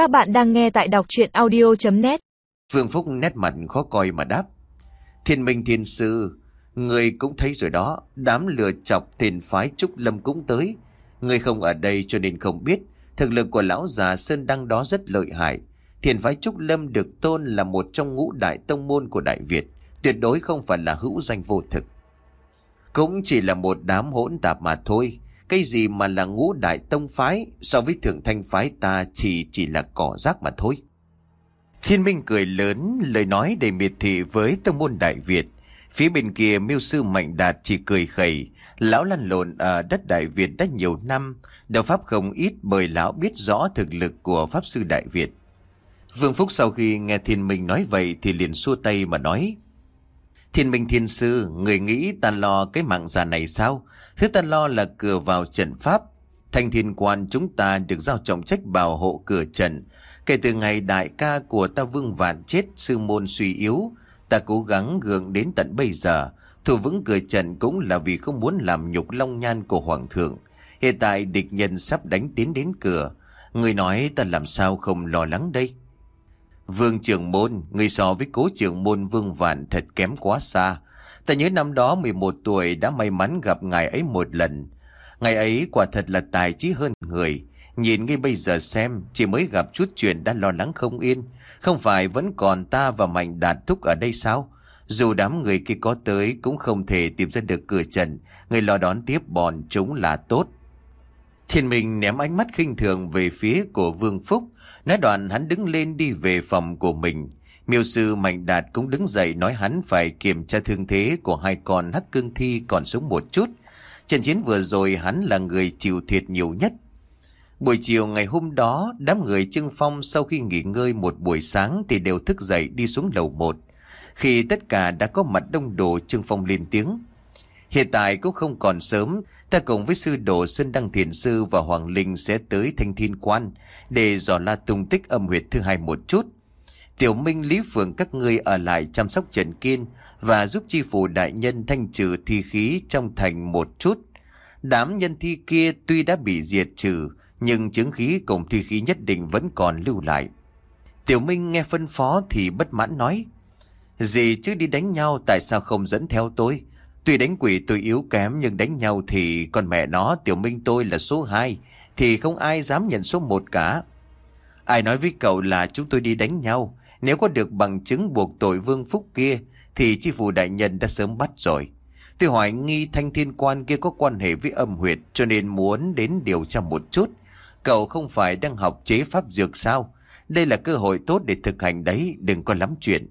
Các bạn đang nghe tại đọc chuyện audio.net phương Phúc nét mặt khó coi mà đáp. Thiên minh thiên sư, người cũng thấy rồi đó, đám lừa chọc thiền phái Trúc Lâm cũng tới. Người không ở đây cho nên không biết, thực lực của lão già Sơn Đăng đó rất lợi hại. Thiền phái Trúc Lâm được tôn là một trong ngũ đại tông môn của Đại Việt, tuyệt đối không phải là hữu danh vô thực. Cũng chỉ là một đám hỗn tạp mà thôi, cái gì mà là ngũ đại tông phái so với thượng thanh phái ta thì chỉ là cỏ rác mà thôi. Thiên Minh cười lớn, lời nói đầy miệt thị với tông môn Đại Việt. Phía bên kia miêu sư Mạnh Đạt chỉ cười khẩy. Lão lăn lộn ở đất Đại Việt đã nhiều năm, đạo Pháp không ít bởi lão biết rõ thực lực của Pháp sư Đại Việt. Vương Phúc sau khi nghe Thiên Minh nói vậy thì liền xua tay mà nói. Thiên Minh Thiên Sư, người nghĩ ta lo cái mạng già này sao? Thứ ta lo là cửa vào trận pháp. Thành thiên quan chúng ta được giao trọng trách bảo hộ cửa trận. Kể từ ngày đại ca của ta vương vạn chết sư môn suy yếu, ta cố gắng gượng đến tận bây giờ. Thủ vững cửa trận cũng là vì không muốn làm nhục long nhan của hoàng thượng. Hiện tại địch nhân sắp đánh tiến đến cửa. Người nói ta làm sao không lo lắng đây? Vương trưởng môn, người so với cố trưởng môn vương vạn thật kém quá xa. Ta nhớ năm đó 11 tuổi đã may mắn gặp ngài ấy một lần. ngài ấy quả thật là tài trí hơn người. Nhìn ngay bây giờ xem, chỉ mới gặp chút chuyện đã lo lắng không yên. Không phải vẫn còn ta và Mạnh Đạt Thúc ở đây sao? Dù đám người kia có tới cũng không thể tìm ra được cửa trần. Người lo đón tiếp bọn chúng là tốt. Thiên Minh ném ánh mắt khinh thường về phía của Vương Phúc. Nói đoạn hắn đứng lên đi về phòng của mình. Miêu sư Mạnh Đạt cũng đứng dậy nói hắn phải kiểm tra thương thế của hai con hắc cương thi còn sống một chút. Trận chiến vừa rồi hắn là người chịu thiệt nhiều nhất. Buổi chiều ngày hôm đó, đám người Trưng Phong sau khi nghỉ ngơi một buổi sáng thì đều thức dậy đi xuống lầu một. Khi tất cả đã có mặt đông đồ Trưng Phong lên tiếng. Hiện tại cũng không còn sớm, ta cùng với sư đồ Xuân Đăng Thiền Sư và Hoàng Linh sẽ tới Thanh Thiên Quan để dò la tung tích âm huyệt thứ hai một chút. Tiểu Minh Lý Phượng các ngươi ở lại chăm sóc Trần Kiên và giúp chi phủ đại nhân thanh trừ thi khí trong thành một chút. Đám nhân thi kia tuy đã bị diệt trừ, nhưng chứng khí cùng thi khí nhất định vẫn còn lưu lại. Tiểu Minh nghe phân phó thì bất mãn nói, Gì chứ đi đánh nhau tại sao không dẫn theo tôi? Tuy đánh quỷ tôi yếu kém nhưng đánh nhau thì con mẹ nó Tiểu Minh tôi là số 2, thì không ai dám nhận số 1 cả. Ai nói với cậu là chúng tôi đi đánh nhau, nếu có được bằng chứng buộc tội vương phúc kia Thì chi phủ đại nhân đã sớm bắt rồi. Tôi hỏi nghi thanh thiên quan kia có quan hệ với âm huyệt Cho nên muốn đến điều tra một chút. Cậu không phải đang học chế pháp dược sao? Đây là cơ hội tốt để thực hành đấy Đừng có lắm chuyện.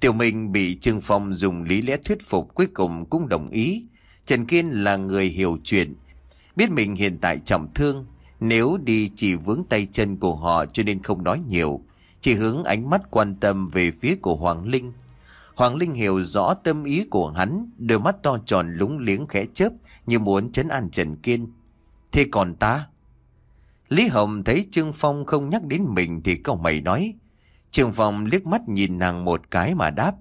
Tiểu Minh bị Trương Phong dùng lý lẽ thuyết phục Cuối cùng cũng đồng ý Trần Kiên là người hiểu chuyện Biết mình hiện tại trọng thương Nếu đi chỉ vướng tay chân của họ cho nên không nói nhiều chỉ hướng ánh mắt quan tâm về phía của Hoàng Linh. Hoàng Linh hiểu rõ tâm ý của hắn, đôi mắt to tròn lúng liếng khẽ chớp như muốn chấn an Trần Kiên. Thế còn ta? Lý Hồng thấy Trương Phong không nhắc đến mình thì cậu mày nói. Trường Phong liếc mắt nhìn nàng một cái mà đáp.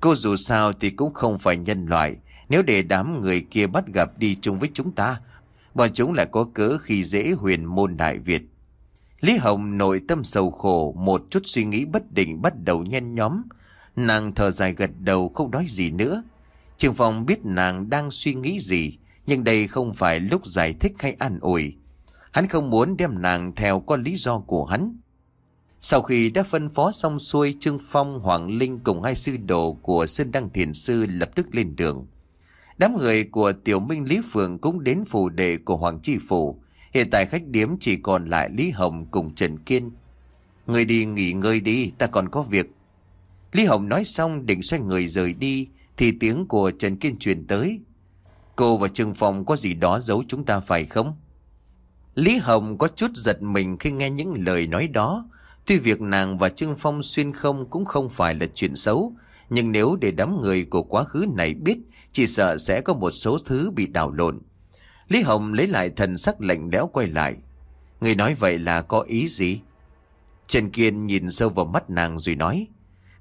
Cô dù sao thì cũng không phải nhân loại. Nếu để đám người kia bắt gặp đi chung với chúng ta, bọn chúng lại có cớ khi dễ huyền môn Đại Việt. Lý Hồng nội tâm sầu khổ, một chút suy nghĩ bất định bắt đầu nhen nhóm. Nàng thở dài gật đầu không nói gì nữa. Trường phòng biết nàng đang suy nghĩ gì, nhưng đây không phải lúc giải thích hay an ủi. Hắn không muốn đem nàng theo có lý do của hắn. Sau khi đã phân phó xong xuôi, Trương Phong, Hoàng Linh cùng hai sư đồ của Sơn Đăng Thiền Sư lập tức lên đường. Đám người của Tiểu Minh Lý Phượng cũng đến phủ đệ của Hoàng Chi Phủ. Hiện tại khách điếm chỉ còn lại Lý Hồng cùng Trần Kiên. Người đi nghỉ ngơi đi, ta còn có việc. Lý Hồng nói xong định xoay người rời đi, thì tiếng của Trần Kiên truyền tới. Cô và Trương Phong có gì đó giấu chúng ta phải không? Lý Hồng có chút giật mình khi nghe những lời nói đó. Tuy việc nàng và Trương Phong xuyên không cũng không phải là chuyện xấu, nhưng nếu để đám người của quá khứ này biết, chỉ sợ sẽ có một số thứ bị đảo lộn. Lý Hồng lấy lại thần sắc lạnh lẽo quay lại. Người nói vậy là có ý gì? Trần Kiên nhìn sâu vào mắt nàng rồi nói.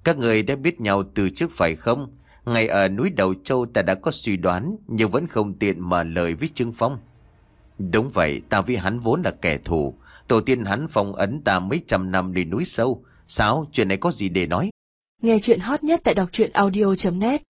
Các người đã biết nhau từ trước phải không? Ngày ở núi Đầu Châu ta đã có suy đoán nhưng vẫn không tiện mở lời với Trương Phong. Đúng vậy, ta với hắn vốn là kẻ thù. Tổ tiên hắn phong ấn ta mấy trăm năm lên núi sâu. Sao? Chuyện này có gì để nói? Nghe chuyện hot nhất tại đọc truyện audio.net